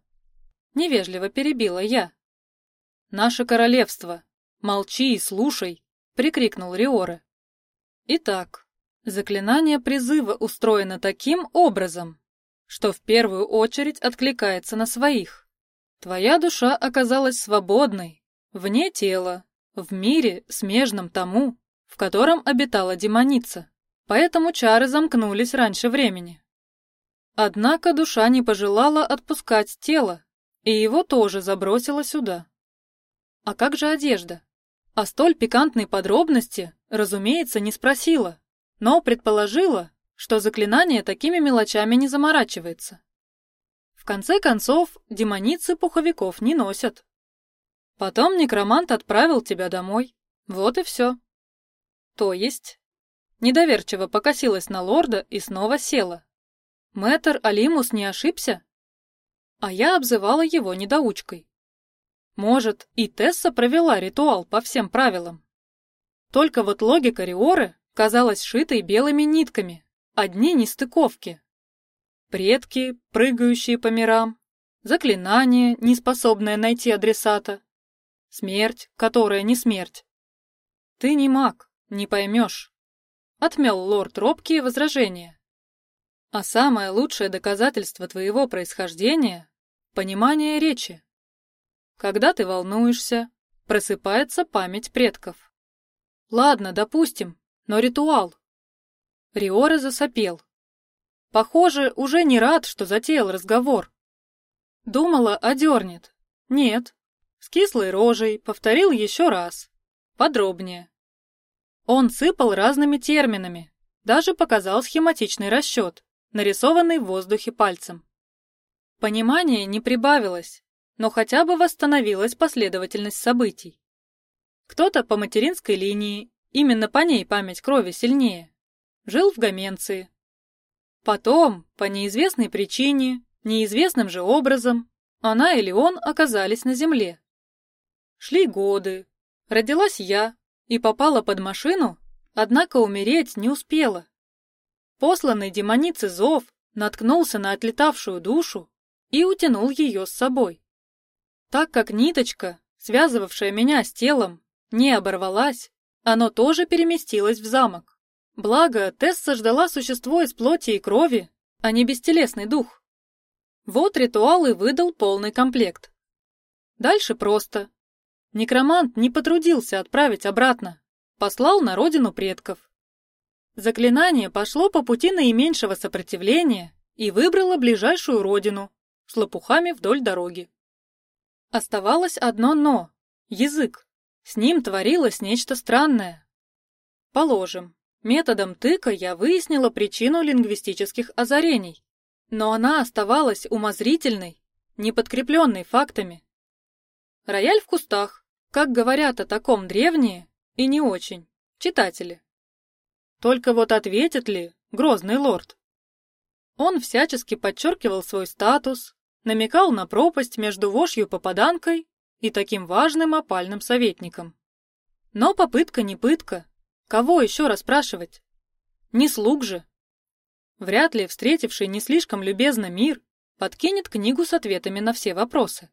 [SPEAKER 1] Невежливо перебила я. Наше королевство. Молчи и слушай, прикрикнул Риоры. Итак, заклинание призыва устроено таким образом, что в первую очередь откликается на своих. Твоя душа оказалась свободной, вне тела, в мире, смежном тому, в котором обитала демоница, поэтому чары замкнулись раньше времени. Однако душа не пожелала отпускать тело, и его тоже забросила сюда. А как же одежда? О столь пикантной подробности, разумеется, не спросила, но предположила, что заклинание такими мелочами не заморачивается. В конце концов, демоницы пуховиков не носят. Потом некромант отправил тебя домой. Вот и все. То есть... Недоверчиво покосилась на лорда и снова села. Мэтр Алимус не ошибся? А я обзывала его недоучкой. Может, и Тесса провела ритуал по всем правилам. Только вот логика Риоры казалась шитой белыми нитками, одни нестыковки. Предки, прыгающие по мирам, заклинание, неспособное найти адресата, Смерть, которая не смерть. Ты не маг, не поймешь. Отмел лорд робкие возражения. А самое лучшее доказательство твоего происхождения — понимание речи. Когда ты волнуешься, просыпается память предков. Ладно, допустим, но ритуал. Риора засопел. Похоже, уже не рад, что затеял разговор. Думала, одернет. Нет, с кислой рожей повторил еще раз. Подробнее. Он сыпал разными терминами, даже показал схематичный расчет, нарисованный в воздухе пальцем. Понимание не прибавилось, но хотя бы восстановилась последовательность событий. Кто-то по материнской линии, именно по ней память крови сильнее, жил в Гаменции. Потом, по неизвестной причине, неизвестным же образом, она или он оказались на земле. Шли годы. Родилась я и попала под машину, однако умереть не успела. Посланный демоницы зов наткнулся на отлетавшую душу и утянул ее с собой. Так как ниточка, связывавшая меня с телом, не оборвалась, оно тоже переместилось в замок. Благо, Тесса ждала существо из плоти и крови, а не бестелесный дух. Вот ритуал и выдал полный комплект. Дальше просто. Некромант не потрудился отправить обратно, послал на родину предков. Заклинание пошло по пути наименьшего сопротивления и выбрало ближайшую родину с лопухами вдоль дороги. Оставалось одно «но» — язык. С ним творилось нечто странное. Положим, методом тыка я выяснила причину лингвистических озарений, но она оставалась умозрительной, не подкрепленной фактами. Рояль в кустах, как говорят о таком древние и не очень читатели. Только вот ответит ли грозный лорд? Он всячески подчеркивал свой статус, намекал на пропасть между вошью-попаданкой и таким важным опальным советником. Но попытка не пытка. Кого еще расспрашивать? Не слуг же. Вряд ли встретивший не слишком любезно мир подкинет книгу с ответами на все вопросы.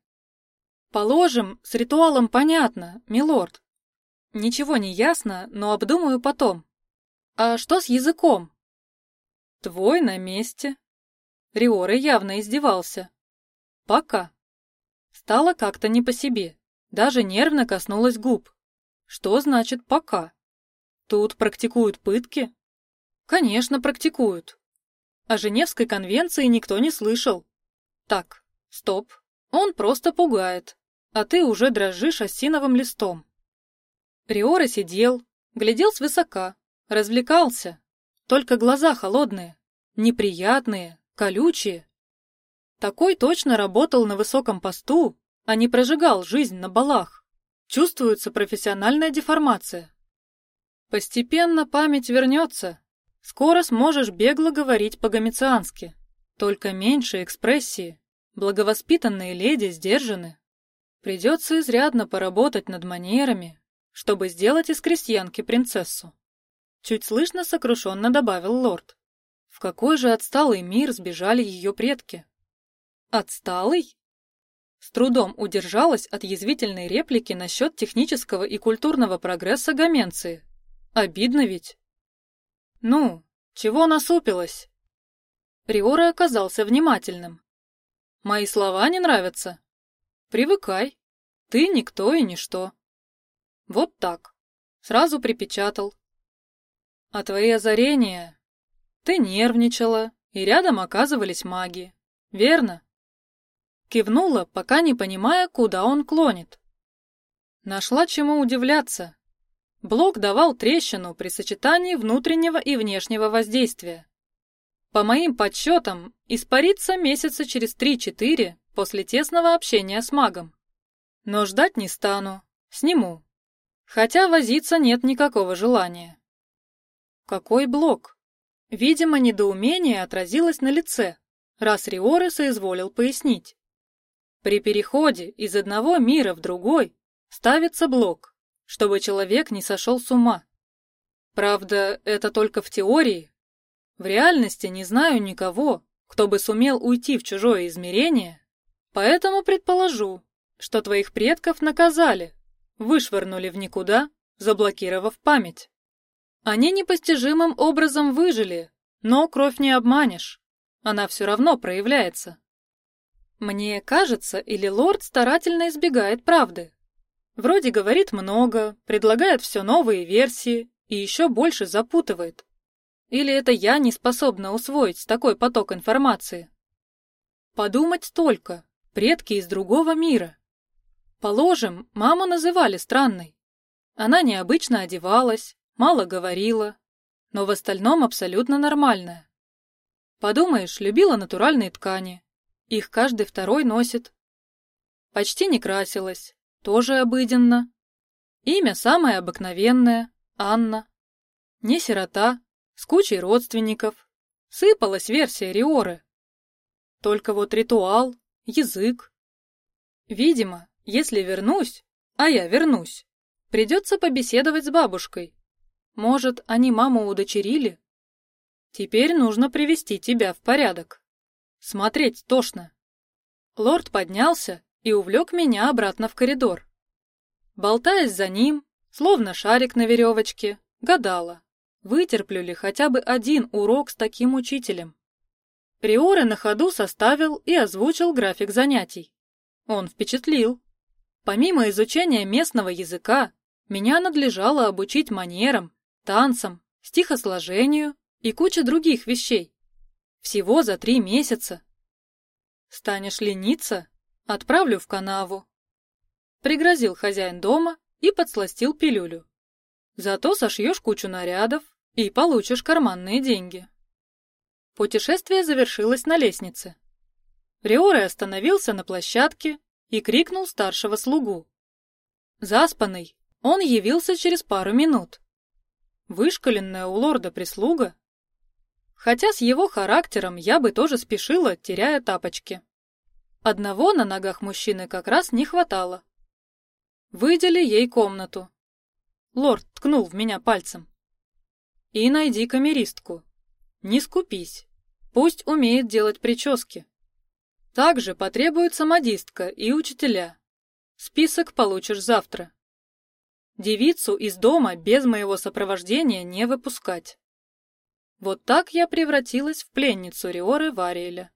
[SPEAKER 1] Положим, с ритуалом понятно, милорд. Ничего не ясно, но обдумаю потом. А что с языком? Твой на месте. Риора явно издевался. Пока. Стало как-то не по себе. Даже нервно коснулась губ. Что значит «пока»? Тут практикуют пытки? Конечно, практикуют. О Женевской конвенции никто не слышал. Так, стоп. Он просто пугает. А ты уже дрожишь осиновым листом. Риора сидел, глядел свысока, развлекался. Только глаза холодные, неприятные, колючие. Такой точно работал на высоком посту, а не прожигал жизнь на балах. Чувствуется профессиональная деформация. Постепенно память вернется. Скоро сможешь бегло говорить по-гомициански. Только меньше экспрессии. Благовоспитанные леди сдержаны. Придется изрядно поработать над манерами, чтобы сделать из крестьянки принцессу. Чуть слышно сокрушенно добавил лорд. В какой же отсталый мир сбежали ее предки? Отсталый? С трудом удержалась от язвительной реплики насчет технического и культурного прогресса Гаменции. Обидно ведь. Ну, чего насупилась? Риора оказался внимательным. Мои слова не нравятся? Привыкай. Ты никто и ничто. Вот так. Сразу припечатал. А твои озарения... Ты нервничала, и рядом оказывались маги. Верно? Кивнула, пока не понимая, куда он клонит. Нашла чему удивляться. Блок давал трещину при сочетании внутреннего и внешнего воздействия. По моим подсчетам, испарится месяца через 3-4 после тесного общения с магом. Но ждать не стану, сниму. Хотя возиться нет никакого желания. Какой блок? Видимо, недоумение отразилось на лице, раз Риоры соизволил пояснить. При переходе из одного мира в другой ставится блок, чтобы человек не сошел с ума. Правда, это только в теории. В реальности не знаю никого, кто бы сумел уйти в чужое измерение, поэтому предположу, что твоих предков наказали, вышвырнули в никуда, заблокировав память. Они непостижимым образом выжили, но кровь не обманешь, она все равно проявляется. Мне кажется, или лорд старательно избегает правды. Вроде говорит много, предлагает все новые версии и еще больше запутывает. Или это я не способна усвоить такой поток информации? Подумать только, предки из другого мира. Положим, маму называли странной. Она необычно одевалась, мало говорила, но в остальном абсолютно нормальная. Подумаешь, любила натуральные ткани, их каждый второй носит. Почти не красилась, тоже обыденно. Имя самое обыкновенное — Анна. Не сирота, с кучей родственников. Сыпалась версия Риоры. Только вот ритуал, язык. Видимо, если вернусь, а я вернусь, придется побеседовать с бабушкой. Может, они маму удочерили? Теперь нужно привести тебя в порядок. Смотреть тошно. Лорд поднялся и увлек меня обратно в коридор. Болтаясь за ним, словно шарик на веревочке, гадала, вытерплю ли хотя бы один урок с таким учителем. Приоры на ходу составил и озвучил график занятий. Он впечатлил. Помимо изучения местного языка, меня надлежало обучить манерам, танцам, стихосложению и куче других вещей. Всего за три месяца. Станешь лениться? Отправлю в канаву. Пригрозил хозяин дома и подсластил пилюлю. Зато сошьешь кучу нарядов и получишь карманные деньги. Путешествие завершилось на лестнице. Риоре остановился на площадке и крикнул старшего слугу. Заспанный, он явился через пару минут. Вышкаленная у лорда прислуга Хотя с его характером я бы тоже спешила, теряя тапочки. Одного на ногах мужчины как раз не хватало. Выдели ей комнату. Лорд ткнул в меня пальцем. И найди камеристку. Не скупись, Пусть умеет делать прически. Также потребуется модистка и учителя. Список получишь завтра. Девицу из дома без моего сопровождения не выпускать. Вот так я превратилась в пленницу Риоры Вариэля.